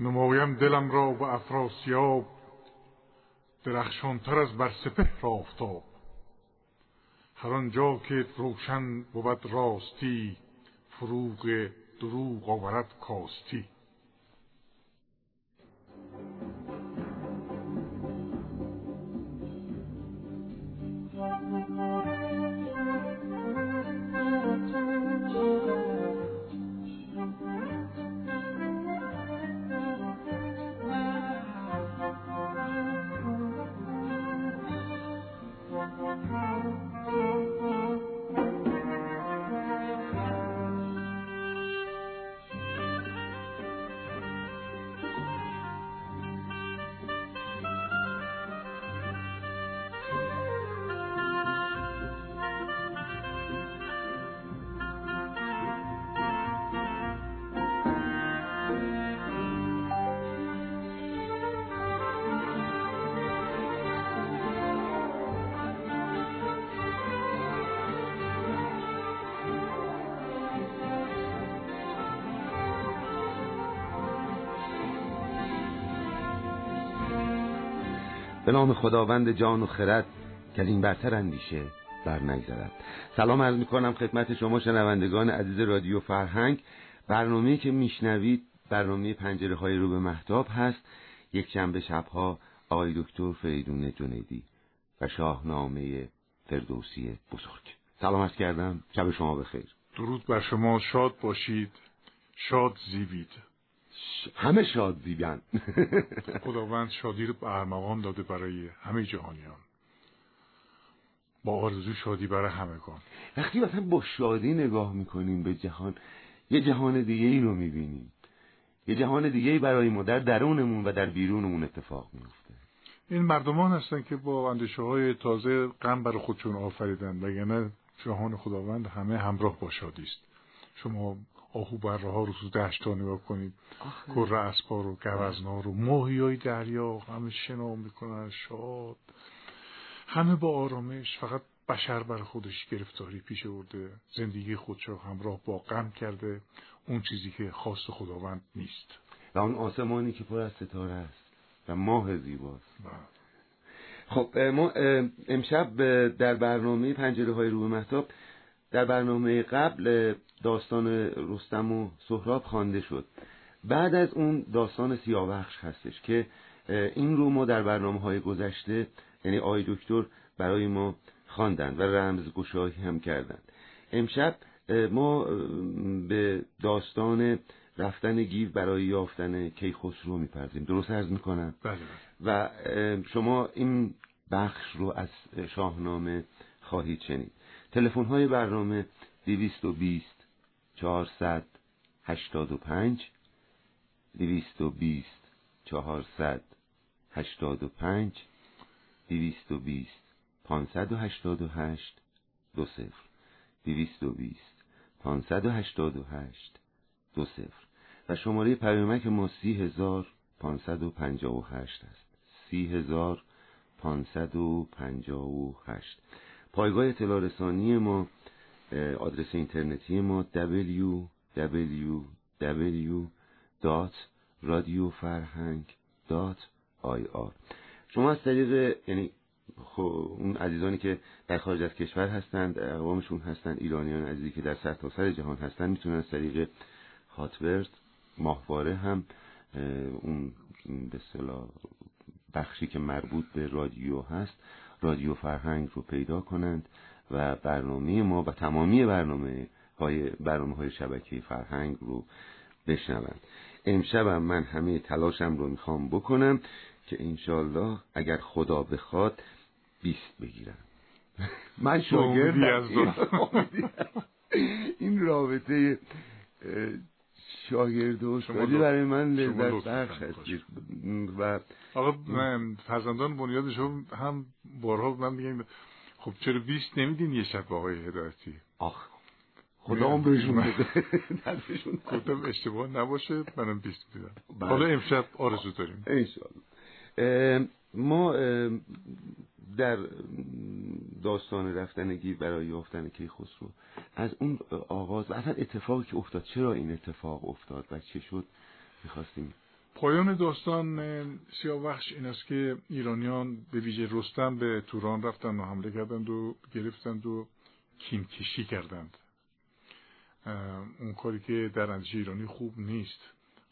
نمایم دلم را به افراسیاب درخشانتر از بر سپهر آفتاب هر آنجا که روشن بود راستی فروغ دروغ آورد کاستی. به نام خداوند جان و خرد که این برتر اندیشه بر نگذرد. سلام عرض می‌کنم خدمت شما شنوندگان عزیز رادیو فرهنگ. برنامه که میشنوید برنامه پنجره های رو به محتاب هست. یک شنبه شبها آقای دکتر فریدون جنیدی و شاهنامه فردوسی بزرگ. سلام عرض کردم. شب شما بخیر. درود بر شما. شاد باشید. شاد زیبید. همه شاد زیبن. خداوند شادی رو ارمغان داده برای همه جهانیان. با آرزو شادی برای همگان. وقتی مثلا با شادی نگاه می‌کنیم به جهان یه جهان دیگه ای رو می‌بینیم. یه جهان دیگه ای برای ما در درونمون و در بیرونمون اتفاق میفته این مردمان هستن که با اندیشه های تازه غم برای خودشون آفریدن وگرنه جهان خداوند همه همراه با شادی است. شما آهو بره ها رو تو دشت ها نگاه کنید کره اسپا رو گوزنا رو ماهی های دریا همه شنا می‌کنن شاد. همه با آرامش فقط بشر بر خودش گرفتاری پیش برده. زندگی خودش رو همراه با غم کرده. اون چیزی که خواست خداوند نیست. و اون آسمانی که پر از ستاره است و ماه زیباست. بله. خب ما امشب در برنامه پنجره های رو محتاب در برنامه قبل داستان رستم و سهراب خوانده شد. بعد از اون داستان سیاوخش هستش که این رو ما در برنامه های گذشته یعنی آی دکتر برای ما خواندند و رمز گشایی هم کردند. امشب ما به داستان رفتن گیو برای یافتن کیخسرو میپردیم درست عرض می‌کنم؟ بله و شما این بخش رو از شاهنامه خواهید شنید. تلفن های برنامه 220 485 220 400 85 220 588 دو صفر 220 588 دو صفر. و شماره پیامک ما 30558 است. 30558 پایگاه اطلاع ما آدرس اینترنتی ما www.radiofarhang.ir شما از طریق یعنی خب اون عزیزانی که در خارج از کشور هستند اقوامشون هستند ایرانیان عزیزی که در سرتاسر سر جهان هستند می‌تونن از طریق هاتورد ماهواره هم اون به بخشی که مربوط به رادیو هست رادیو فرهنگ رو پیدا کنند و برنامه ما و تمامی برنامه های برنامه های شبکه فرهنگ رو بشنوند. امشبم من همه تلاشم رو می‌خوام بکنم که انشالله اگر خدا بخواد بیست بگیرم. من شاگرد این رابطه شاگرد و استادی برای من لذت بخش هست و آقا فرزندان بنیاد شما هم بارها من میگم خب چرا 20 نمیدین یه شب آقای هدایتی؟ آخ. خدا هم بهشون بده. گفتم اشتباه نباشه منم 20 میدم. حالا امشب آرزو داریم. انشالله ما در داستان رفتنگی برای یافتن کیخسرو از اون آغاز و اصلا اتفاقی که افتاد چرا این اتفاق افتاد و چه شد می‌خواستیم؟ پایان داستان سیاوخش این است که ایرانیان به ویژه رستم به توران رفتند و حمله کردند و گرفتند و کینکشی کردند. اون کاری که در اندیشه ایرانی خوب نیست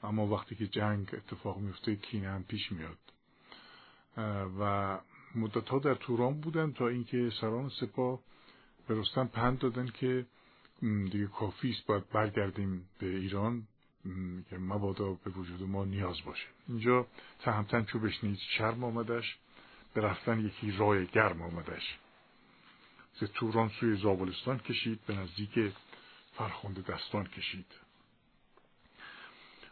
اما وقتی که جنگ اتفاق میفته کینه هم پیش میاد. و مدت ها در توران بودن تا اینکه سران سپاه به رستم پند دادن که دیگه کافی است باید برگردیم به ایران که مبادا به وجود ما نیاز باشه. اینجا تهمتن چو بشنید شرم آمدش به رفتن یکی رای گرم آمدش. ز توران سوی زابلستان کشید به نزدیک فرخنده دستان کشید.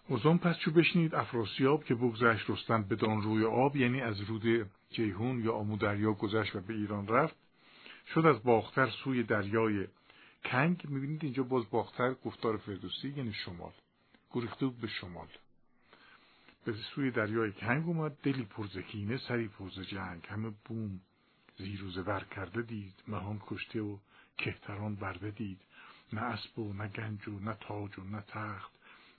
اوزان پس چو بشنید افراسیاب که بگذشت رستم بدان روی آب یعنی از رود جیهون یا آمو دریا گذشت و به ایران رفت. شد از باختر سوی دریای کنگ. می‌بینید اینجا باز باختر گفتار فردوسی یعنی شمال. گریخته به شمال. به سوی دریای کنگ اومد. دلی پرزکینه سری پرز جنگ. همه بوم زیر و زبر کرده دید. مهان کشته و کهتران برده دید. نه اسب و نه گنج و نه تاج و نه تخت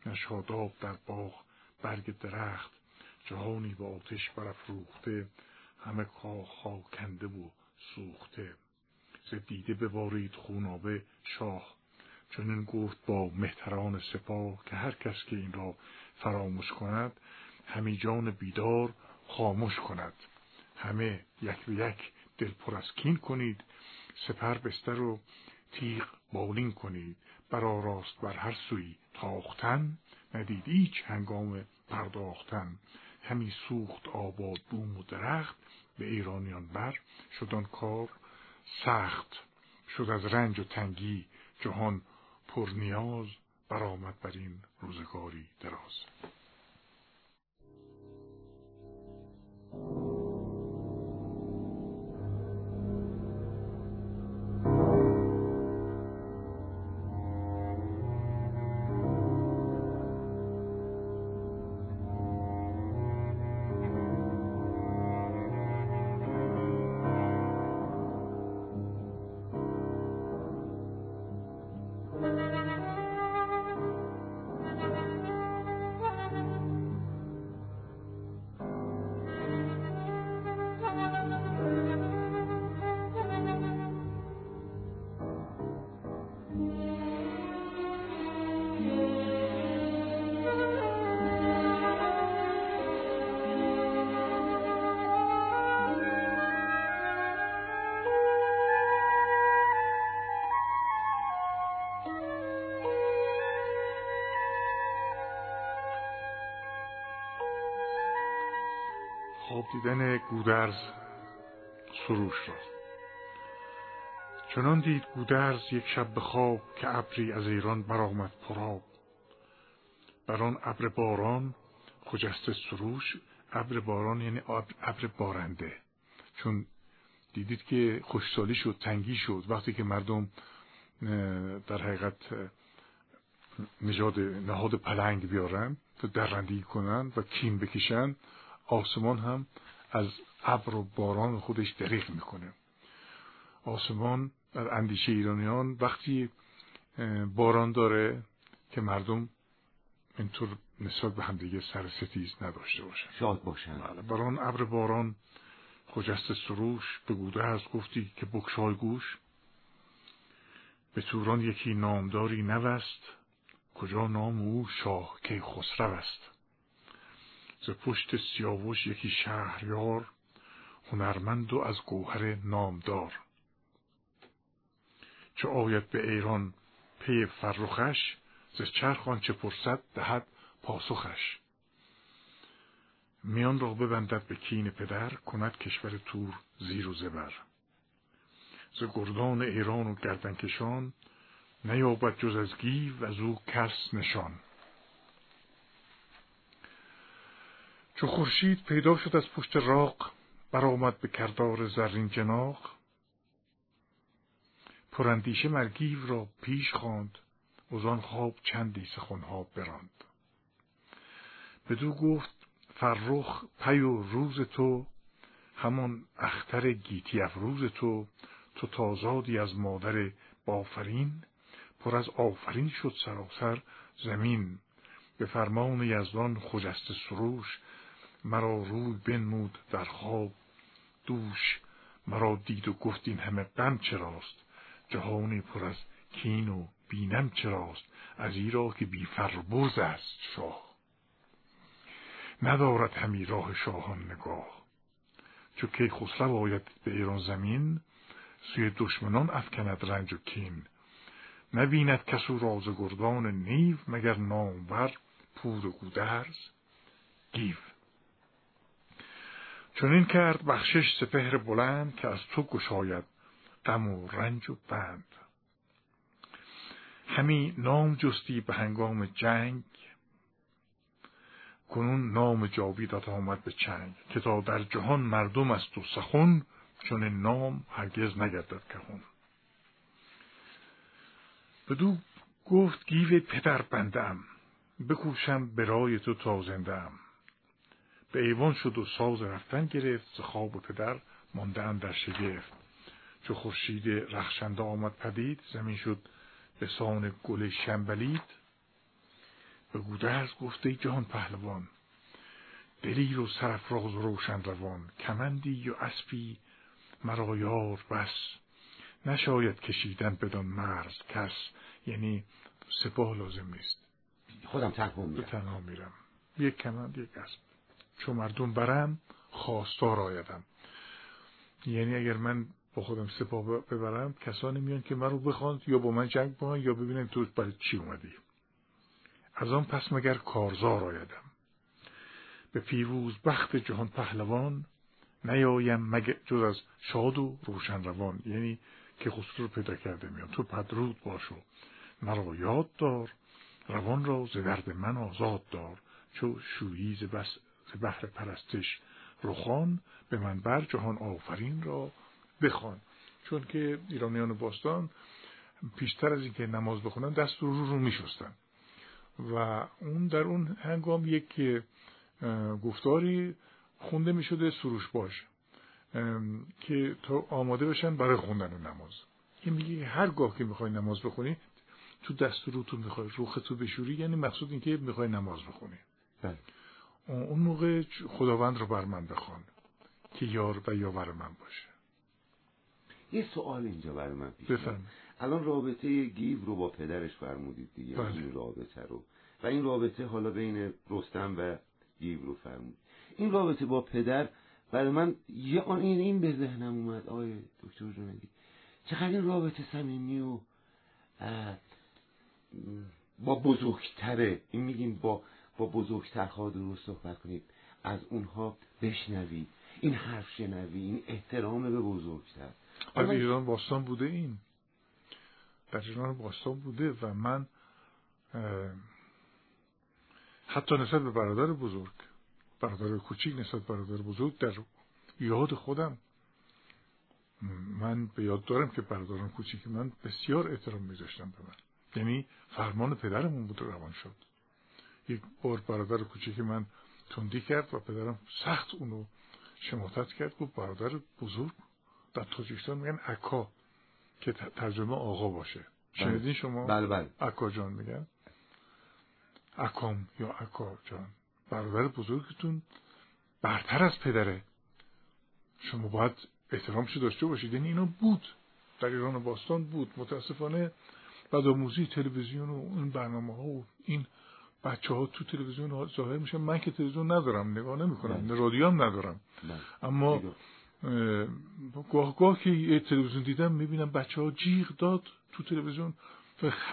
نه شاداب در باغ برگ درخت. جهانی با آتش برافروخته. همه کاخ کنده و سوخته. ز دیده ببارید خونابه شاه. چون این گفت با مهتران سپاه که هر کس که این را فراموش کند همی جان بیدار خاموش کند. همه یک به یک دل پر از کنید سپر بستر و تیغ بالین کنید. برا راست بر هر سوی تاختن ندید هیچ هنگام پرداختن. همی سوخت آباد بوم و درخت به ایرانیان بر شدان کار سخت. شد از رنج و تنگی جهان پرنیاز برآمد بر این روزگاری دراز. دیدن گودرز سروش را چنان دید گودرز یک شب به خواب که ابری از ایران برآمد پراب بر آن ابر باران خجسته سروش ابر باران یعنی ابر بارنده. چون دیدید که خوشسالی شد تنگی شد. وقتی که مردم در حقیقت نژاد نهاد پلنگ بیارن و درندگی کنن و کیم بکشن آسمان هم از ابر و باران خودش دریغ می‌کنه. آسمان در اندیشه ایرانیان وقتی باران داره که مردم اینطور نسبت به همدیگه سر ستیز نداشته باشن. شاد باشن. بله بران ابر باران خجست سروش به گوده از گفتی که بکشای گوش. به توران یکی نامداری نوست کجا نام او شاه که خسرو است؟ ز پشت سیاوش یکی شهریار هنرمند و از گوهر نامدار. چه آید به ایران پی فرخش ز چرخ چه پرسد دهد پاسخش. میان را ببندد به کین پدر کند کشور تور زیر و زبر. ز گردان ایران و گردنکشان نیابد جز از گیو از او کس نشان. چو خورشید پیدا شد از پشت راق برآمد به کردار زرین جناق. پراندیشه مرگیو را پیش خواند وزان خواب چندی سخنها براند. بدو گفت فرخ پی و روز تو همان اختر گیتی افروز تو تو تازادی از مادر بافرین پر از آفرین شد سراسر زمین. به فرمان یزدان خجست سروش مرا روی بنمود در خواب. دوش مرا دید و گفت این همه غم چراست؟ جهانی پر از کین و بینم چراست؟ از ایرا که بی فر برز است شاه. ندارد همی راه شاهان نگاه. چو کی خسرو آید به ایران زمین سوی دشمنان افکند رنج و کین. نبیند کسو راز گردان نیو مگر نامور پور و گودرز؟ گیو. چون این کرد بخشش سپهر بلند که از تو گشاید غم و رنج و بند. همی نام جستی به هنگام جنگ کنون نام جاویدت آمد به چنگ که تا در جهان مردم است و سخن چون نام هرگز نگردد کهون بدو گفت گیو پدر بندم بکوشم به رای تو تا ام به ایوان شد و ساز رفتن گرفت ز خواب پدر مانده در شگفت. چو خورشید رخشنده آمد پدید زمین شد به سان گل شنبلید. به گودرز گفته جهان پهلوان دلیر و سرفراز و روشن روان. کمندی و اسبی مرا یار بس. نشاید کشیدن بدان مرز کس. یعنی سپاه لازم نیست. خودم تنها میرم. تنها میرم. یک کمند یک اسب. چون مردم برم خواستار آیدم. یعنی اگر من با خودم سپاه ببرم کسانی میان که من رو یا با من جنگ بکنن یا ببینن تو برای چی اومدی. از آن پس مگر کارزار آیدم. به پیروز بخت جهان پهلوان نیایم مگه جز از شاد و روشن روان. یعنی که خسرو رو پیدا کرده میان. تو پدرود باشو مرا یاد دار. روان را درد من آزاد دار. چو شویی بس بحر پرستش رخان به من بر جهان آفرین را بخوان. چون که ایرانیان باستان پیشتر از اینکه نماز بخونن دست رو رو, رو میشستن. و اون در اون هنگام یک گفتاری خونده می شده سروش باش که تا آماده بشن برای خوندن نماز. این میگه هرگاه که می‌خوای نماز بخونی تو دست روتون می‌خوای روختو بشوری یعنی مقصود این که می‌خوای نماز بخونی. بله. اون موقع خداوند رو بر من بخوان که یار و یاور من باشه. یه سوال اینجا برای من پیش الان رابطه گیو رو با پدرش فرمودید دیگه بله. این رابطه رو. و این رابطه حالا بین رستم و گیو رو فرمود این رابطه با پدر برای من یه آن این, این به ذهنم اومد. آقای دکتر جنگی چقدر این رابطه صمیمی و با بزرگتره. این میگیم با با بزرگترها درست صحبت کنید. از اونها بشنوید. این حرف شنوی این احترام به بزرگتر. در ایران باستان بوده این. در ایران باستان بوده و من حتی نسبت به برادر بزرگ برادر کوچیک نسبت برادر بزرگ در یاد خودم من به یاد دارم که برادران کوچیک من بسیار احترام میذاشتن به من. یعنی فرمان پدرمون بود روان شد. یک بار برادر کوچیک من تندی کرد و پدرم سخت اونو شماتت کرد گفت برادر بزرگ در تاجیکستان میگن اکا که ترجمه آقا باشه. بله. شنیدین شما؟ بله بله. اکا جان میگن. اکام یا اکا جان. برادر بزرگتون برتر از پدره. شما باید احترامش داشته باشید. یعنی اینا بود. در ایران باستان بود. متاسفانه بدآموزی تلویزیون و این برنامه ها و این بچه ها تو تلویزیون ظاهر میشن من که تلویزیون ندارم نگاه نمی‌کنم رادیو هم ندارم. اما گاه گاه که تلویزیون دیدم می‌بینم بچه ها جیغ داد تو تلویزیون.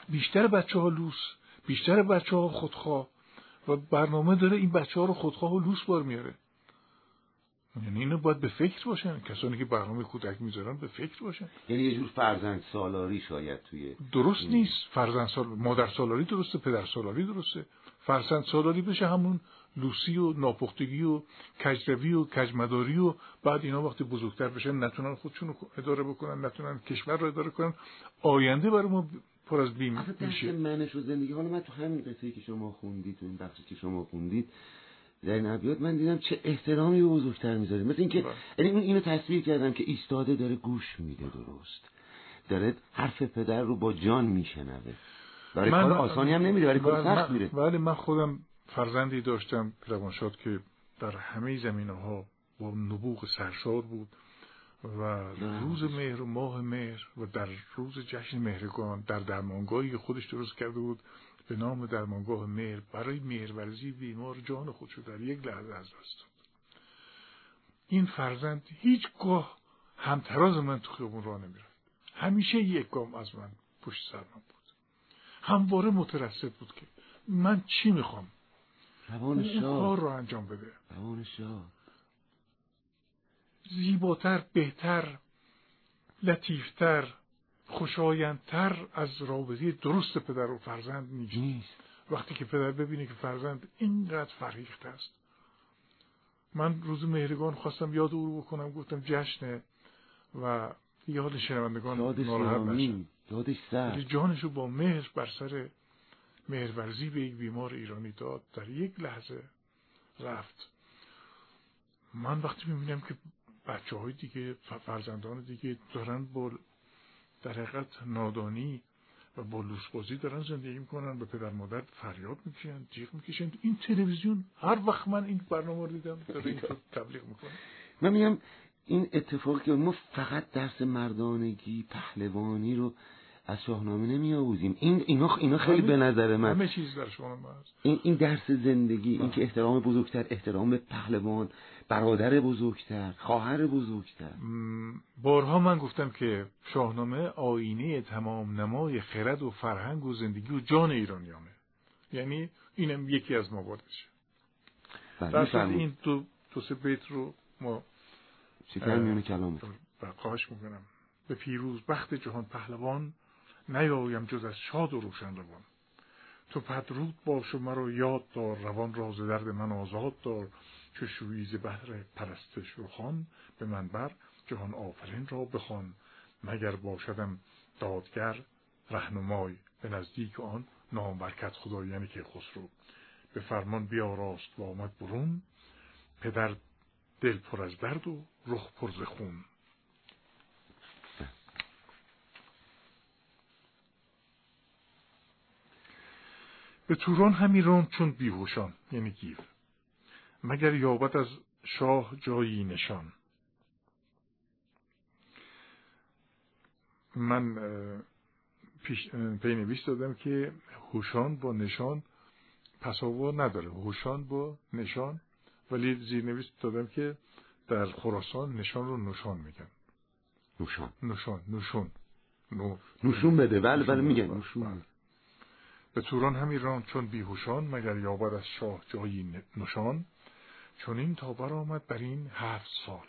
بیشتر بچه ها لوس بیشتر بچه ها خودخواه. و برنامه داره این بچه ها رو خودخواه و لوس بار میاره. یعنی اینو باید به فکر باشن. کسانی که برنامه کودک می‌ذارن به فکر باشن. یعنی یه جور فرزند سالاری شاید توی درست نیست. فرزند سال مادر سالاری درسته پدر سالاری درسته. فرزند سالاری بشه همون لوسی و ناپختگی و کجروی و کجمداری و بعد اینا وقتی بزرگتر بشن نتونن خودشون رو اداره بکنن نتونن کشور رو اداره کنن. آینده برای ما پر از بیم میشه. منش و زندگی حالا من تو همین قصه که شما خوندید تو این بخشی که شما خوندید در این ابیات من دیدم چه احترامی به بزرگتر می‌ذاره مثل اینکه بله. یعنی اینو تصویر کردم که ایستاده داره گوش میده درست. داره حرف پدر رو با جان میشنوه. برای کار آسانی هم نمیره برای کار بله، سخت میره. ولی من خودم فرزندی داشتم روانشاد که در همه زمینه ها با نبوغ سرشار بود و روز مهر و ماه مهر و در روز جشن مهرگان در درمانگاهی که خودش درست کرده بود. به نام درمانگاه مهر برای مهرورزی بیمار جان خودشو در یک لحظه از دست داد. این فرزند هیچگاه همتراز من تو خیابون راه نمی‌رفت. همیشه یک گام از من پشت سر من بود. همواره مترسد بود که من چی می‌خوام؟ روان کار رو انجام بده. زیباتر بهتر لطیفتر خوشایندتر از رابطه درست پدر و فرزند نیست. وقتی که پدر ببینه که فرزند اینقدر فرهیخته است. من روز مهرگان خواستم یاد او رو بکنم گفتم جشنه و یاد شنوندگان ناراحت نشن. یادش سر. جانشو با مهر بر سر مهرورزی به یک بیمار ایرانی داد. در یک لحظه رفت. من وقتی می‌بینم که بچه های دیگه فرزندان دیگه دارن با در حقیقت نادانی و با لوسبازی دارن زندگی می‌کنن به پدر مادر فریاد می‌کشن جیغ می‌کشن. این تلویزیون هر وقت من این برنامه رو دیدم داره این تبلیغ می‌کنه. من میگم این اتفاقی که ما فقط درس مردانگی پهلوانی رو از شاهنامه نمی آوردیم این اینا اینا خیلی به نظر من همه چیز در شاهنامه هست این این درس زندگی این که احترام بزرگتر احترام پهلوان برادر بزرگتر خواهر بزرگتر. بارها من گفتم که شاهنامه آینه تمام نمای خرد و فرهنگ و زندگی و جان ایرانیانه. یعنی اینم یکی از مواردشه در این دو دو سه بیت رو ما شکر میونه کلام خواهش می‌کنم. به پیروز بخت جهان پهلوان نیایم جز از شاد و روشن روان تو پدرود باش و مرا یاد دار روان راز درد من آزاد دار. چو شویز بهر پرستش روخان به من بر جهان آفرین را بخوان. مگر باشدم دادگر رهنمای به نزدیک آن نامبرکت خدا یعنی که خسرو. به فرمان بیاراست و آمد برون. پدر دل پر از درد و رخ پر ز خون. به توران همی راند چون بیهوشان یعنی گیو مگر یابد از شاه جایی نشان؟ من پینویس دادم که هوشان با نشان پساوا نداره. هوشان با نشان ولی زیرنویس دادم که در خراسان نشان رو نشان میگن نوشان نشان نوشون نوشون بده. بله بله میگن نوشون بله. به توران همی ران چون بیهوشان مگر یابد از شاه جایی نشان؟ چون این تا آمد بر این هفت سال.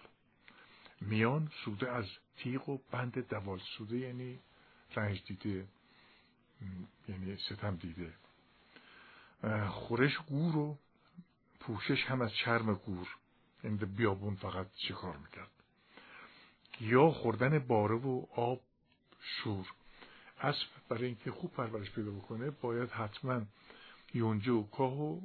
میان سوده از تیغ و بند دوال سوده یعنی رنج دیده یعنی ستم دیده. خورش گور و پوشش هم از چرم گور. یعنی بیابون فقط شکار می‌کرد؟ یا خوردن باره و آب شور. اسب برای اینکه خوب پرورش پیدا بکنه باید حتما یونجه و کاه و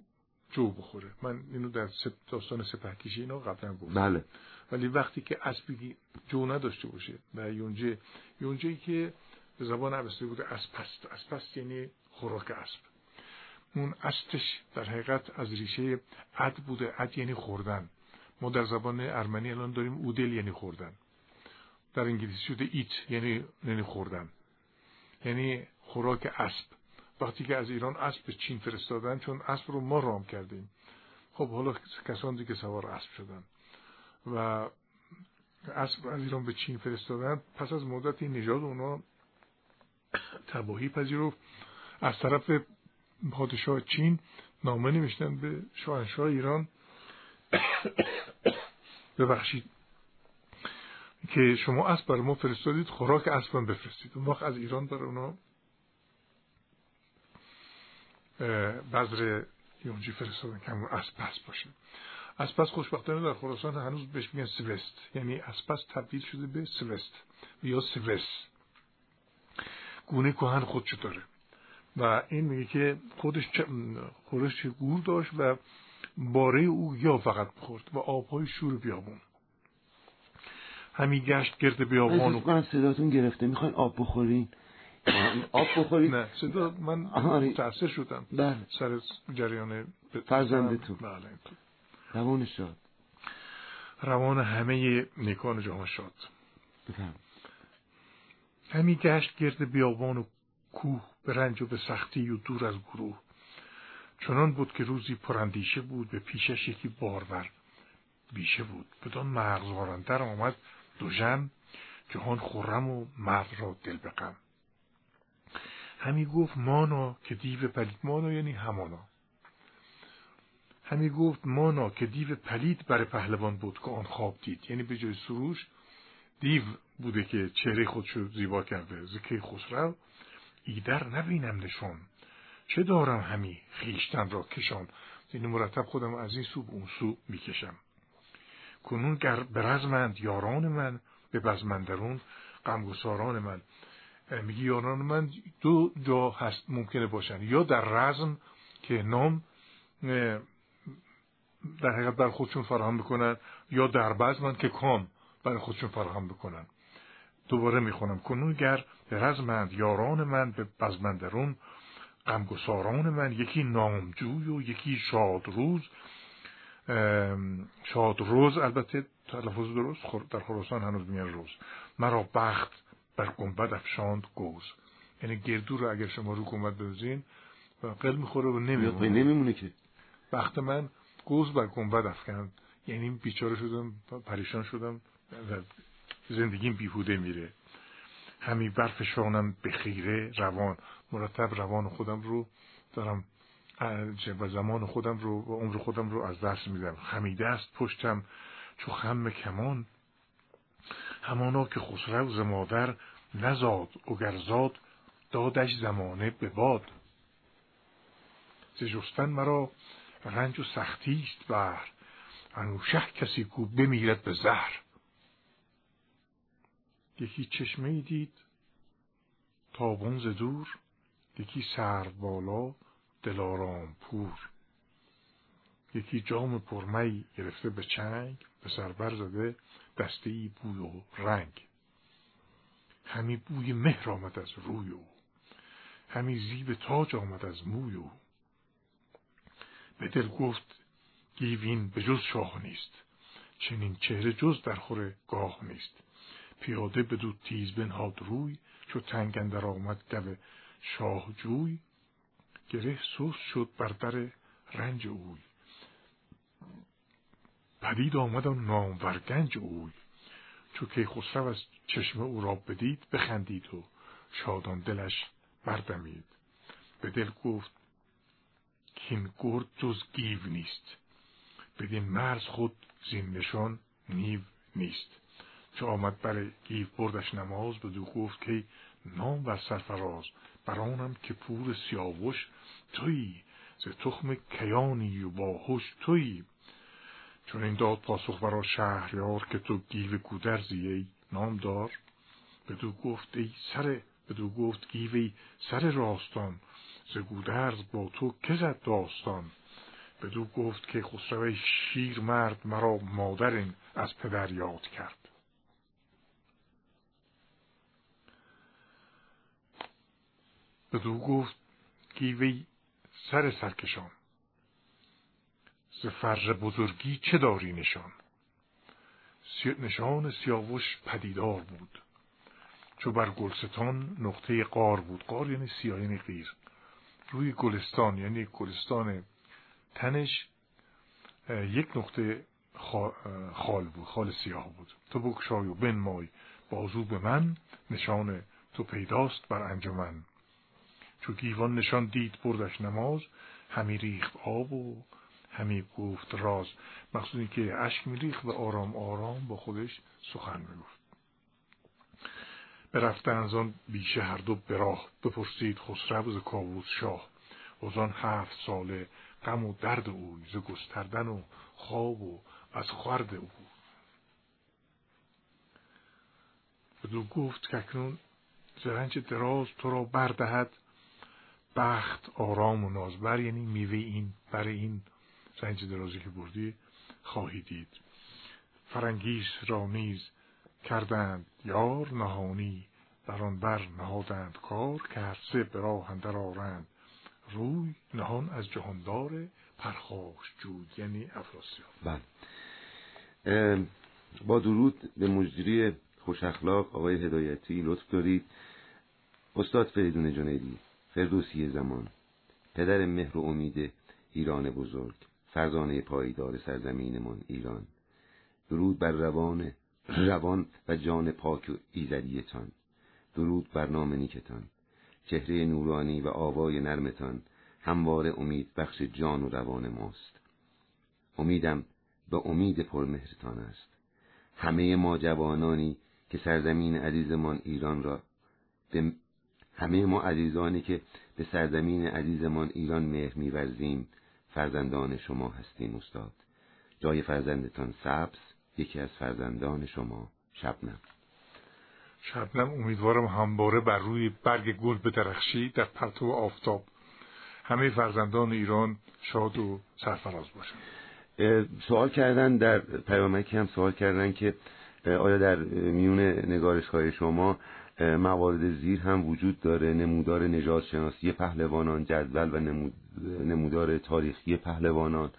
جو بخوره. من اینو در داستان سپهکشی اینا قبلا گفتم. بله. ولی وقتی که اسبی جو نداشته باشه و یونجه یونجه ای که به زبان عبسته بوده اسپست اسپست یعنی خوراک اسب. اون استش در حقیقت از ریشه اد بوده. اد یعنی خوردن. ما در زبان ارمنی الان داریم اودل یعنی خوردن. در انگلیسی شده ایت یعنی یعنی خوردن. یعنی خوراک اسب. وقتی که از ایران اسب به چین فرستادن چون اسب رو ما رام کردیم. خب حالا کسان که سوار اسب شدن. و اسب از ایران به چین فرستادن. پس از مدتی نژاد اونا تباهی پذیرفت. از طرف پادشاه چین نامه نوشتن به شاهنشاه ایران. ببخشید. که شما اسب برای ما فرستادید خوراک اسبم بفرستید. اون وقت از ایران برای اونا بذر یونجی فرستادن که همون اسپس باشه. اسپس خوشبختانه در خراسان هنوز بهش میگن سوست. یعنی اسپس تبدیل شده به سوست یا سوست گونه کهن خودشو داره. و این میگه که خودش خورش گور داشت و باره او یا فقط بخورد و آبهای شور بیابون. همی گشت گرد بیابان و صداتون گرفته. می‌خواین آب بخورین؟ آب بخورید نه صدا من آره. تأثیر شدم. بله. سر جریان ب- فرزندتون. بله. روان شاد. روان همه نیکان جهان شاد. بفهم همی گشت گرد بیابان و کوه به رنج و به سختی و دور از گروه. چنان بود که روزی پراندیشه بود به پیشش یکی بارور بیشه بود. بدان مغزارندر آمد دو ژن جهان خرم و مرد را دل به غم. همی گفت مانا که دیو پلید مانا یعنی همانا. همی گفت مانا که دیو پلید بر پهلوان بود که آن خواب دید. یعنی به جای سروش دیو بوده که چهره خودش رو زیبا کرده زکی خسرو ایدر نبینم نشان. چه دارم همی خیشتن را کشان؟ این مرتب خودم از این سو به اون سو می‌کشم. کنون گر به رزمند یاران من به بزمندرون غمگساران من اه، میگی یاران من دو جا هست ممکنه باشن. یا در رزم که نام در حقیقت بر خودشون فراهم بکنن یا در بزمن که کام برای خودشون فراهم بکنن. دوباره می‌خونم. کنون گر رزمند یاران من به بزمندرون غمگساران من یکی نامجوی و یکی شادروز. شادروز البته تلفظ درست در خراسان هنوز میگن روز. مرا بخت بر گنبد افشاند گوز. یعنی گردو رو اگر شما رو گنبد بزین قل می‌خوره و نمیمونه. نمیمونه که. وقت من گوز بر گنبد افکند. یعنی بیچاره شدم پریشان شدم و زندگیم بیهوده میره. همی برفشانم به خیره روان. مرتب روان خودم رو دارم و زمان خودم رو و عمر خودم رو از دست میدم. خمیده است پشتم چو خم کمان. همانا که خسرو ز مادر نزاد اگرزاد دادش زمانه به باد. ز جستن مرا رنج و سختی است بر انوشه کسی کو بمیرد به زهر. یکی چشمه دید تابون ز دور یکی سر بالا دلارام پور. یکی جام پرمی گرفته به چنگ به سربر زده دسته ای بوی و رنگ. همی بوی مهر آمد از روی او همی زیب تاج آمد از موی او به دل گفت گیوین به جز شاه نیست چنین چهره جز در خور گاه نیست. پیاده بدو تیز بنهاد روی چو تنگ اندر آمد گو شاه جوی. گره سوس شد بر در رنج اوی. پدید آمد آن نامور گنج اوی. چو که خسرو از چشم او را بدید بخندید و شادان دلش بردمید. به دل گفت کین گرد جز گیو نیست. بدین مرز خود زین نشان نیو نیست. چو آمد بر گیو بردش نماز بدو گفت کای نامور سرفراز برآنم که پور سیاوش تویی. ز تخم کیانی و باهوش تویی. چون این داد پاسخ ورا شهریار که تو گیو گودرزی ای نام دار بدو گفت ای سر بدو گفت گیو ای سر راستان ز گودرز با تو که زد داستان؟ بدو گفت که خسرو شیر مرد مرا مادر این از پدر یاد کرد. بدو گفت گیوی سر سرکشان. ز فر بزرگی چه داری نشان؟ نشان سیاوش پدیدار بود. چو بر گلستان نقطه قار بود. قار یعنی سیاه یعنی غیر. روی گلستان یعنی گلستان تنش یک نقطه خال بود خال سیاه بود. تو بگشای و بنمای بازو به من نشان تو پیداست بر انجمن. چو گیوان نشان دید بردش نماز همی ریخت آب و همی گفت راز. مقصود این که اشک میریخت و آرام آرام با خودش سخن می‌گفت. برفتند از آن بیشه هر دو به راه. بپرسید خسرو ز کاووس شاه. از هفت ساله غم و درد اوی ز گستردن و خواب و از خورد او. بدو گفت که اکنون ز رنج دراز تو را بردهد. بخت آرام و نازبر یعنی میوه این برای این رنج درازی که بردی خواهی دید. فرنگیس را نیز کردند یار نهانی بر آن بر نهادند کار که هر سه به راه اندر آرند. روی نهان از جهاندار پرخاش جود یعنی افراسیاب. بله. با درود به مجری خوش اخلاق آقای هدایتی لطف دارید. استاد فریدون جنیدی فردوسی زمان پدر مهر و امید ایران بزرگ. فرزانه پایدار سرزمینمان ایران. درود بر روان روان و جان پاک و ایزدیتان. درود بر نام نیکتان. چهره نورانی و آوای نرمتان همواره امید بخش جان و روان ماست. امیدم به امید پرمهرتان است. همه ما جوانانی که سرزمین عزیزمان ایران را به همه ما عزیزانی که به سرزمین عزیزمان ایران مهر میورزیم فرزندان شما هستیم استاد. جای فرزندتان سبز یکی از فرزندان شما شبنم. شبنم امیدوارم همواره بر روی برگ گل بدرخشی در پرتو آفتاب. همه فرزندان ایران شاد و سرفراز باشند. سوال کردن در پیامکی هم سوال کردن که آیا در میون نگارش شما موارد زیر هم وجود داره. نمودار نجات شناسی پهلوانان جدول و نمودار تاریخی پهلوانان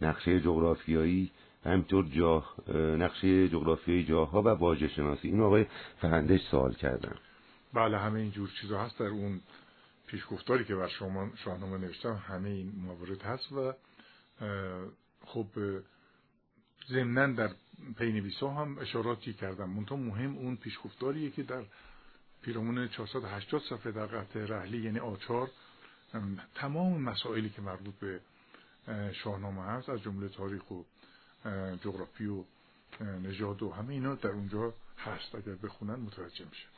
نقشه جغرافیایی همینطور جاه نقشه جغرافیایی جاها و واژه شناسی. این آقای فرندش سوال کردن. بله همه اینجور چیزا هست. در اون پیشگفتاری که بر شما شاهنامه نوشتم همه این موارد هست و خب ضمنا در پینویسا هم اشاراتی کردم. منتها مهم اون پیشگفتاریه که در پیرامون 480 صفحه در قطع رحلی یعنی آچار. تمام مسائلی که مربوط به شاهنامه هست از جمله تاریخ و جغرافی و نژاد و همه اینا در اونجا هست. اگر بخونن متوجه میشه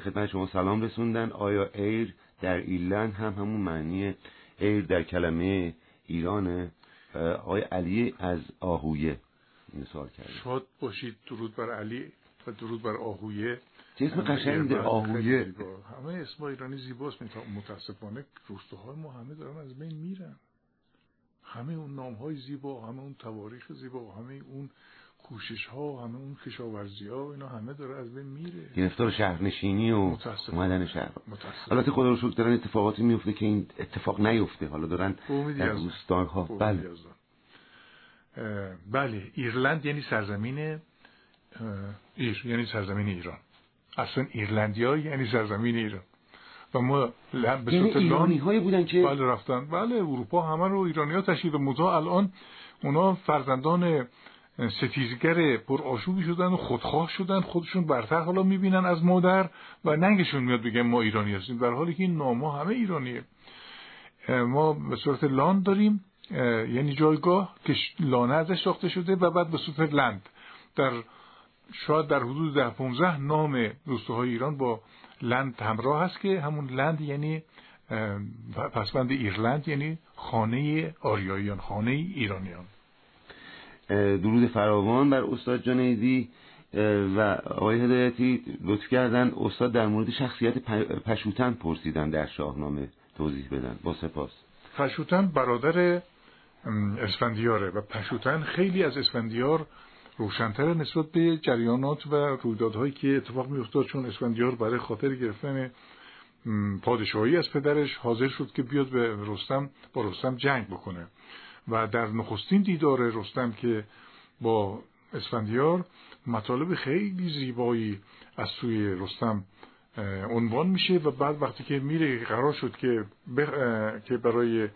خدمت شما سلام رسوندن. آیا ایر در ایرلند هم همون معنی ایر در کلمه ایرانه؟ آقای علی از آهویه این سوال کرده شاد باشید. درود بر علی و درود بر آهویه. چه اسم قشنگ آهویه. همه اسم ایرانی زیباست متاسفانه روستاهای ما همه دارن از بین میرن. همه اون نام های زیبا همه اون تواریخ زیبا همه اون کوشش ها همه اون کشاورزی ها اینا همه داره از بین میره. گرفتار شهرنشینی و اومدن شهر. البته خدا رو شکر دارن اتفاقاتی میفته که این اتفاق نیفته. حالا دارن در روستاها. بله. بله ایرلند یعنی سرزمین ایر یعنی سرزمین ایران. اصلا ایرلندیا یعنی سرزمین ایران. و ما به یعنی ایرانی هایی بودن که بله رفتن. بله اروپا همه رو ایرانی ها تشکیل متا الان اونا فرزندان ستیزگر پر آشوبی شدن و خودخواه شدن. خودشون برتر حالا می‌بینن از مادر و ننگشون میاد بگن ما ایرانی هستیم. در حالی که این نام همه ایرانیه. ما به صورت لان داریم. یعنی جایگاه که لانه ازش ساخته شده و بعد به صورت لند. در شاید در حدود ده 15 نام روستاهای ایران با لند همراه هست که همون لند یعنی پسوند ایرلند یعنی خانه آریاییان خانه ایرانیان. درود فراوان بر استاد جنیدی و آقای هدایتی. لطف کردن. استاد در مورد شخصیت پشوتن پرسیدن در شاهنامه توضیح بدن. با سپاس. پشوتن برادر اسفندیاره و پشوتن خیلی از اسفندیار روشنتر نسبت به جریانات و رویدادهایی که اتفاق میافتاد چون اسفندیار برای خاطر گرفتن پادشاهی از پدرش حاضر شد که بیاد به رستم با رستم جنگ بکنه. و در نخستین دیدار رستم که با اسفندیار مطالب خیلی زیبایی از سوی رستم عنوان میشه و بعد وقتی که میره قرار شد که, که برای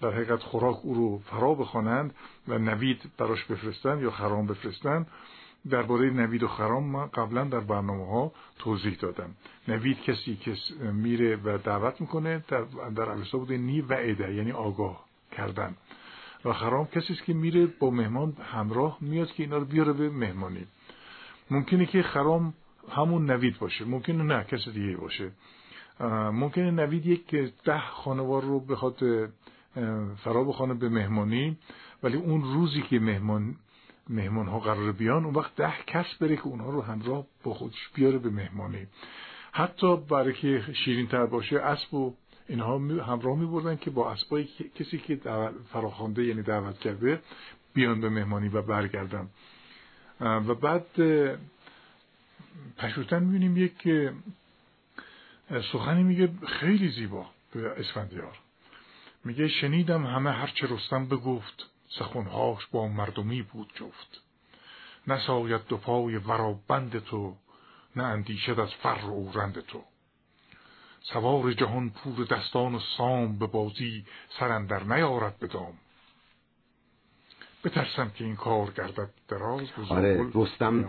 در حقیقت خوراک او رو فرا بخوانند و نوید براش بفرستند یا خرام بفرستند. درباره نوید و خرام من قبلا در برنامه ها توضیح دادم. نوید کسی که میره و دعوت می‌کنه در, در بوده نی و عده یعنی آگاه کردن. و خرام کسی است که میره با مهمان همراه میاد که اینا رو بیاره به مهمانی. ممکنه که خرام همون نوید باشه ممکنه نه کسی دیگه باشه. ممکنه نوید یک ده خانوار رو بخواد فرا بخوانه به مهمانی ولی اون روزی که مهمان مهمان ها قرار بیان اون وقت ده کس بره که اونها رو همراه با خودش بیاره به مهمانی. حتی برای که شیرین تر باشه اسب و اینها همراه می بردن که با اسبای کسی که فراخوانده یعنی دعوت کرده بیان به مهمانی و برگردن. و بعد پشوتن می‌بینیم یک سخنی میگه خیلی زیبا به اسفندیار. میگه شنیدم همه هرچه رستم بگفت سخنهاش با مردمی بود جفت. نساید دو پای ورابند تو نه اندیشد از فر و رند تو. سوار جهان پور دستان و سام به بازی سرندر نیارد بدام بترسم که این کار گردد دراز آره رستم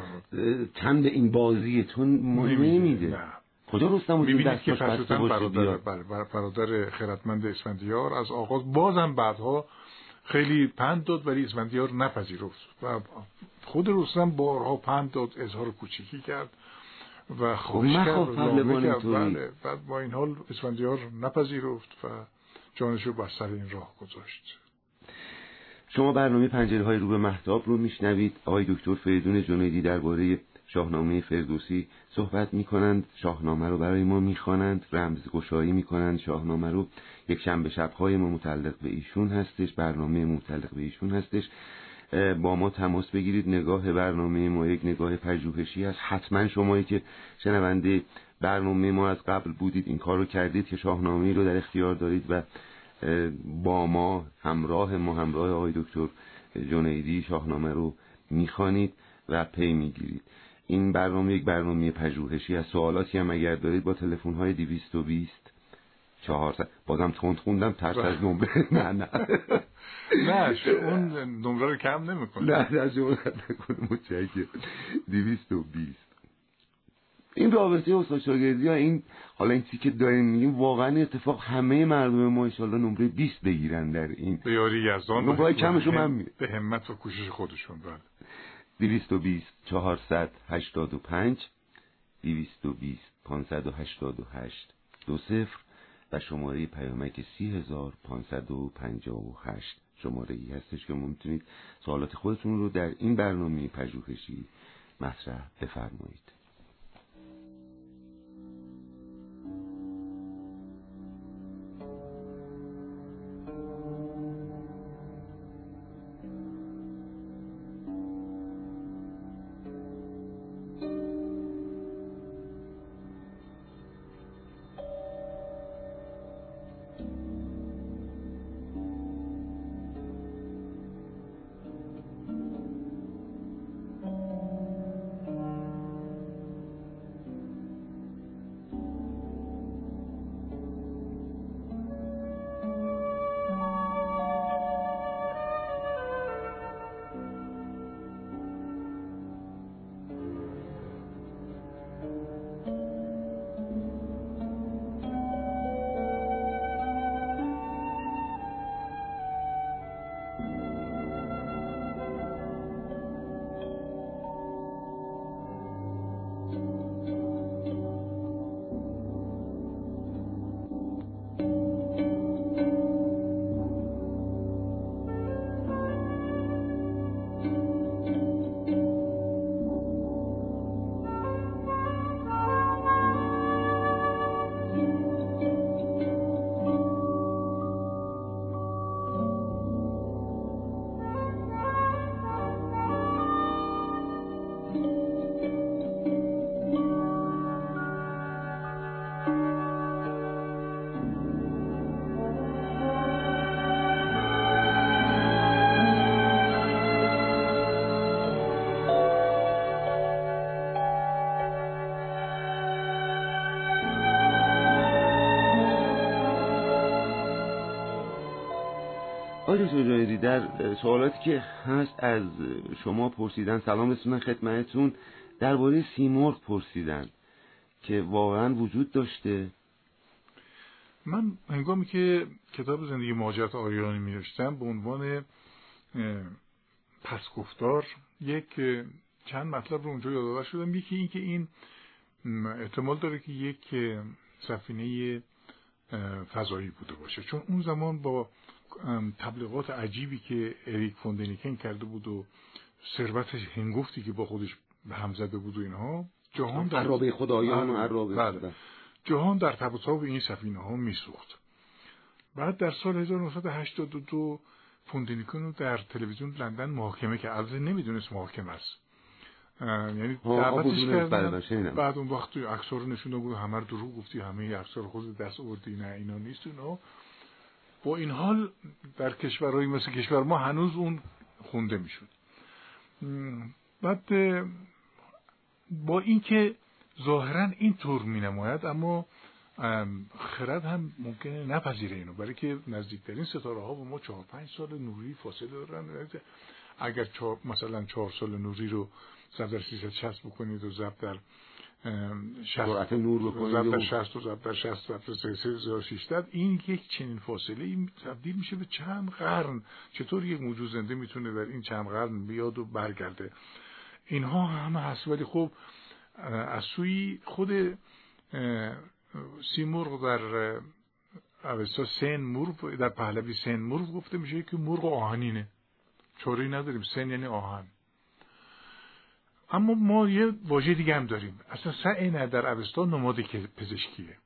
چند این بازیتون نمیده. نه. کجا رستم می‌بینید که فرسوتن برادر, برادر خیرتمند اسفندیار از آغاز بازم بعدها خیلی پند داد ولی اسفندیار نپذیرفت و خود رستم بارها پند داد اظهار کوچیکی کرد و خب، کرد بله بعد با این حال اسفندیار نپذیرفت و جانش رو بر سر این راه گذاشت. شما برنامه پنجره های رو به محتاب رو میشنوید. آقای دکتر فریدون جنیدی درباره شاهنامه فردوسی صحبت می‌کنند شاهنامه رو برای ما می‌خوانند رمز گشایی می‌کنند. شاهنامه رو یک شنبه شبهای ما متعلق به ایشون هستش برنامه متعلق به ایشون هستش. با ما تماس بگیرید. نگاه برنامه ما یک نگاه پژوهشی است. حتما شمایی که شنونده برنامه ما از قبل بودید این کار رو کردید که شاهنامه رو در اختیار دارید و با ما همراه ما همراه آقای دکتر جنیدی شاهنامه رو می‌خوانید و پی می‌گیرید. این برنامه یک برنامه پژوهشی از سوالاتی هم اگر دارید با تلفن های 220 400 بازم تند خوندم ترس از نمره. نه نه. نه اون نمره رو کم نمی‌کنه. نه نه شما نکنه متشکرم. 220 این رابطه استاد شاگردی ها این حالا این چیزی که داریم میگیم واقعا اتفاق همه مردم ما ان نمره 20 بگیرن در این. به یاری یزدان نمره کمشو من به همت و کوشش خودشون بله. 220 485 220 588 دو صفر و شماره پیامک 30558 شماره ای هستش که می‌تونید سوالات خودتون رو در این برنامه پژوهشی مطرح بفرمایید. آقای در سوالاتی که هست از شما پرسیدن. سلام رسوندن خدمتتون. درباره سیمرغ پرسیدن که واقعا وجود داشته. من هنگامی که کتاب زندگی مهاجرت آقایانی می به عنوان پس گفتار یک چند مطلب رو اونجا یادآور شدم. یکی این که این احتمال داره که یک سفینه فضایی بوده باشه. چون اون زمان با تبلیغات عجیبی که اریک فوندنیکن کرده بود و ثروت هنگفتی که با خودش به هم زده بود و اینها جهان در عرابه خدایان و آره. عرابه بله. جهان در تب این سفینه ها میسوخت بعد در سال 1982 فوندنیکن رو در تلویزیون لندن محاکمه که البته نمی‌دونست محاکمه است. یعنی دعوتش کردن. بعد اون وقت توی اکثر نشون بود همه رو دروغ گفتی همه اکثر خود دست آوردی نه اینا نیست اونا با این حال در کشورهایی مثل کشور ما هنوز اون خونده می‌شد. بعد با اینکه ظاهرا این طور می نماید اما خرد هم ممکنه نپذیره اینو برای که نزدیکترین ستاره ها با ما چهار پنج سال نوری فاصله دارن. اگر چهار مثلا چهار سال نوری رو ضرب در 360 بکنید و ضرب در سرعت نور بکنید در 60 و ضرب در 60 ضرب در 3600 این یک چنین فاصله این تبدیل میشه به چند قرن. چطور یک موجود زنده می‌تونه در این چند قرن بیاد و برگرده؟ اینها همه هست. ولی خب از سوی خود سیمرغ در اوستا سن مرغ در پهلوی سن مرغ گفته میشه که مرغ آهنینه. چوری نداریم. سن یعنی آهن. اما ما یه واژه دیگه هم داریم. اصلا سعینه در اوستا نماد پزشکیه.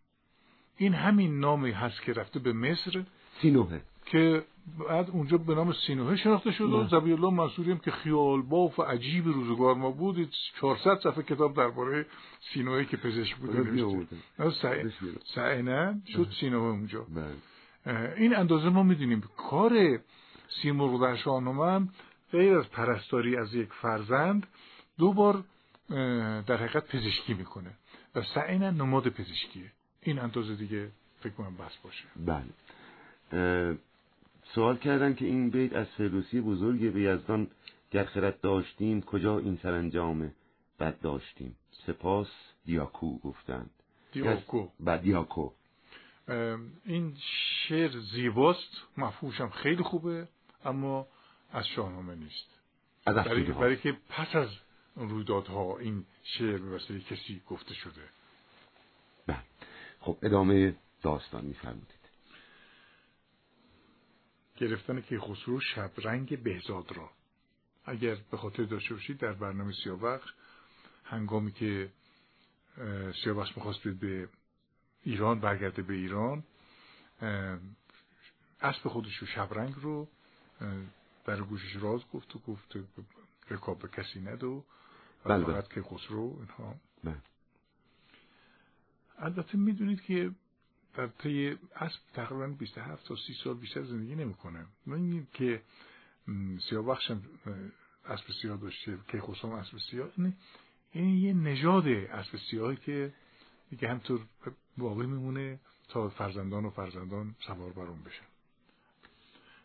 این همین نامی هست که رفته به مصر. سینوه که بعد اونجا به نام سینوه شناخته شد و زبی الله منصوری هم که خیال باف و عجیب روزگار ما بود 400 صفحه کتاب درباره سینوه که پزشک بوده نوشته. سعینه شد سینوه اونجا. بله. این اندازه ما می‌دونیم. کار سیمرغ در شاهنامه غیر از پرستاری از یک فرزند دو بار در حقیقت پزشکی می‌کنه. و سعینه نماد پزشکیه. این اندازه دیگه فکر کنم بس باشه. بله. سوال کردن که این بیت از فردوسی بزرگ به یزدان گر خرد داشتیم کجا این سرانجام بد داشتیم. سپاس دیاکو گفتند. دیاکو. بعد دیاکو. این شعر زیباست مفهوشم خیلی خوبه اما از شاهنامه نیست. برای, برای که پس از رویدادها این شعر به وسیله کسی گفته شده. بله. خب ادامه داستان میفرمودید. گرفتن که خسرو رنگ بهزاد را. اگر به خاطر داشته باشید در برنامه سیاوخ هنگامی که سیاوخ می‌خواست به ایران برگرده به ایران اسب خودش رو شبرنگ رو در گوشش راز گفت و گفت رکاب به کسی ندو بله فقط که خسرو اینها. بله. البته می‌دونید که در طی اسب تقریبا 27 تا 30 سال بیشتر زندگی نمی‌کنه. من که سیاه هم اسب سیاه داشته که خسرو اسب سیاه این یه نژاد اسب سیاهی که دیگه همینطور باقی میمونه تا فرزندان و فرزندان سوار بر اون بشن.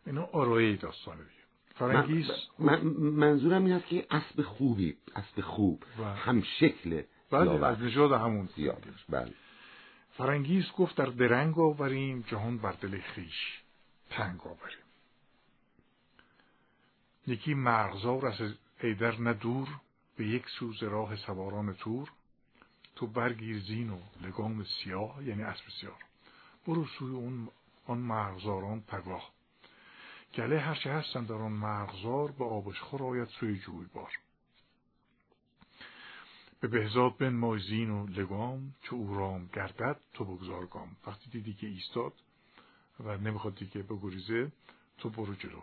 اینا آرایه داستانه دیگه. فرنگیس من منظورم این است که اسب خوبی اسب خوب. بله. هم شکل بله از نژاد همون سیاه بله. فرنگیس گفت گر درنگ آوریم جهان بر دل خویش تنگ آوریم. یکی مرغزار از ایدر نه دور به یک سوز راه سواران تور. تو برگیر زین و لگام سیاه یعنی اسب سیاه برو سوی اون آن مرغزاران پگاه. گله هرچه هستن در آن مرغزار به آبش خور آید سوی جوی بار به بهزاد بن مایزین و لگام چه او رام گردد تو بگذار گام. وقتی دیدی که ایستاد و نمی‌خواد دیگه بگریزه تو برو جلو.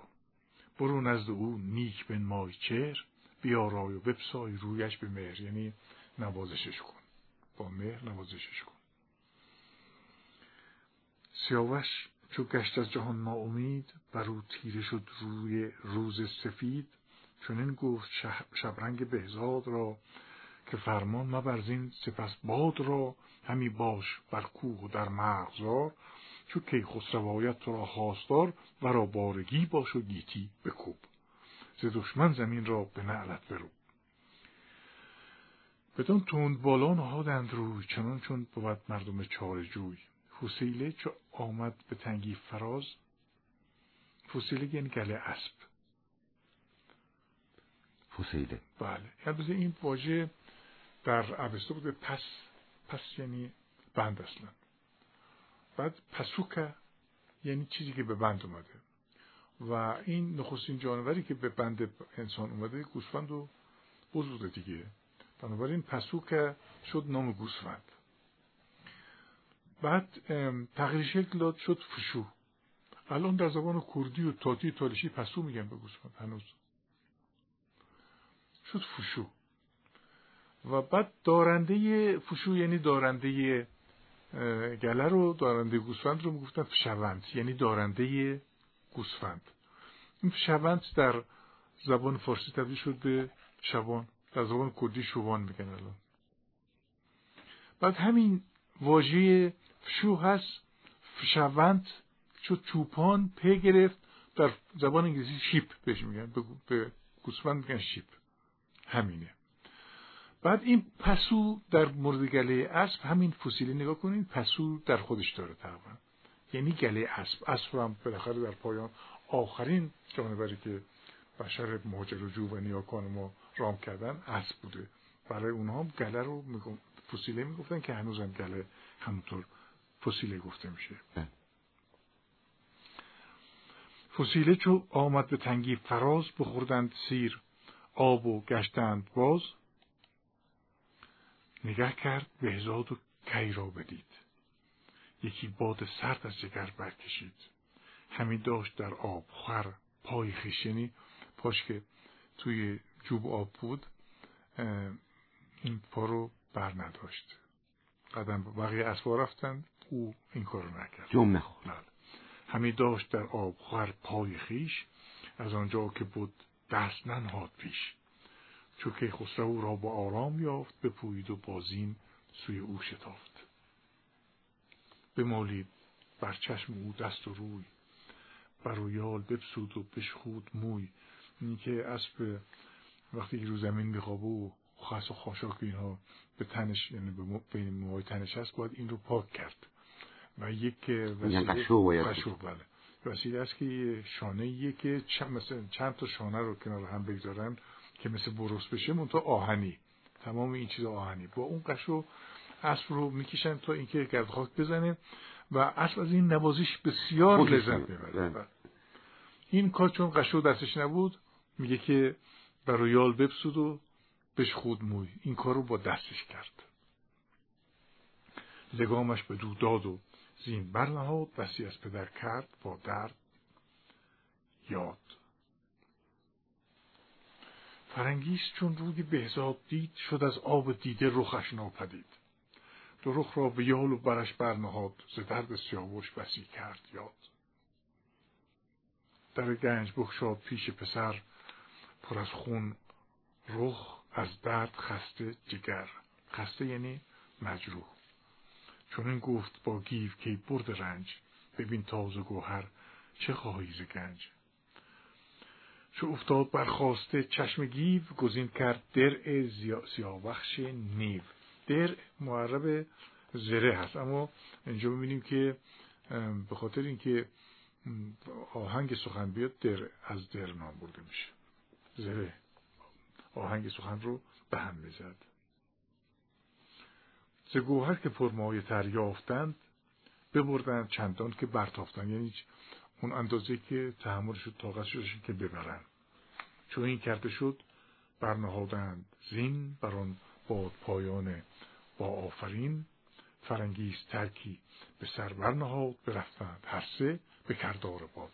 برو نزد او نیک بن مای چهر بیارای و بپسای رویش به مهر. یعنی نوازشش کن. با مهر نوازشش کن. سیاوش چو گشت از جهان امید بر او تیره شد روی روز سفید. چنین گفت شبرنگ بهزاد را که فرمان مبرزین سپس باد را همی باش بر کوه و در مغزار. چو کی خسروایت تو را خواستار ورا بارگی باش و گیتی بکوب. ز دشمن زمین را به نعلت برو. بدان تند بالا نهادند روی چنان چون بود مردم چار جوی فسیله چو آمد به تنگی فراز. فسیله یعنی گله اسب. فسیله بله. البته این واژه در اوستا بوده پس پس یعنی بند اصلا. بعد پسوکه یعنی چیزی که به بند اومده. و این نخستین جانوری که به بند انسان اومده گوسفند و بزرده دیگه. بنابراین پسوکه شد نام گوسفند. بعد تغییر شکل داد شد فشو. الان در زبان کردی و تاتی تالشی پسو میگن به گوسفند هنوز. شد فشو. و بعد دارنده فشو یعنی دارنده گله رو دارنده گوسفند رو می‌گفتن فشوند یعنی دارنده گوسفند. این فشوند در زبان فارسی تبدیل شد به شبان در زبان کردی شوان میگن الان. بعد همین واژه فشو هست فشوند شد چوپان پی گرفت. در زبان انگلیسی شیپ بهش میگن به گوسفند میگن شیپ. همینه. بعد این پسو در مورد گله اسب همین فسیلی نگاه کنید پسو در خودش داره تقریبا. یعنی گله اسب. اسب هم بالاخره در پایان آخرین جانوری که بشر مهاجر جو و نیاکان ما رام کردن اسب بوده. برای اونها هم گله رو میگم فسیله می‌گفتن که هنوز هم گله همونطور فسیله گفته میشه. فسیله چو آمد به تنگی فراز بخوردند سیر آب و گشتند باز. نگه کرد بهزاد و کی را بدید. یکی باد سرد از جگر برکشید. همین داشت در آب خر پای خیشنی پاش که توی جوب آب بود این پا رو بر نداشت. قدم بقیه اسبا رفتن او این کارو نکرد. جمع نخورد بله. همین داشت در آب خر پای خیش از آنجا که بود دست ننهاد پیش. چو که خسرو را با آرام یافت بپویید و بازین سوی او شتافت. بمالید بر چشم او دست و روی بر رویال بپسود و بشخود موی. اینی که اسب وقتی که رو زمین میخوابه و خاص و خاشاک اینها به تنش یعنی به بین موهای تنش هست باید این رو پاک کرد. و یک وسیله قشو باید قشو بله. وسیله است که شانه یکی چند, مثلا چند تا شانه رو کنار هم بگذارن که مثل بروس بشه منتها آهنی. تمام این چیز آهنی. با اون قشو اسب رو می‌کشن تا اینکه گرد خاک بزنه و اسب از این نوازش بسیار لذت می‌بره. بله. این کار چون قشو دستش نبود میگه که برای یال بپسود و بهش خود موی. این کار رو با دستش کرد. لگامش به دو داد و زین برنهاد بسی از پدر کرد با درد یاد. فرنگیس چون روی بهزاد دید شد از آب دیده رخش ناپدید. دو رخ را به یال و برش برنهاد ز درد سیاوش بسی کرد یاد. در گنج بگشاد پیش پسر پر از خون رخ از درد خسته جگر. خسته یعنی مجروح. چنین گفت با گیو کای برده رنج ببین تازه گوهر چه خواهی ز گنج. چو افتاد بر خواسته چشم گیو گزین کرد درع سیاوخش نیو. درع معرب زره هست. اما اینجا می‌بینیم که به خاطر اینکه آهنگ سخن بیاد در از در نام برده میشه. زره آهنگ سخن رو به هم می‌زد. ز گوهر که پرمایه تر یافتند ببردند چندان که برتافتند. یعنی اون اندازه که تحمل شد طاقت شدشون که ببرن چون این کرده شد برنهادند زین بر آن باد پایان با آفرین. فرنگیز ترکی به سر برنهاد برفتند هر سه به کردار باد.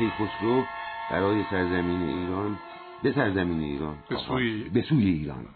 کیخسرو برای سرزمین ایران به سرزمین ایران به سوی, به سوی ایران.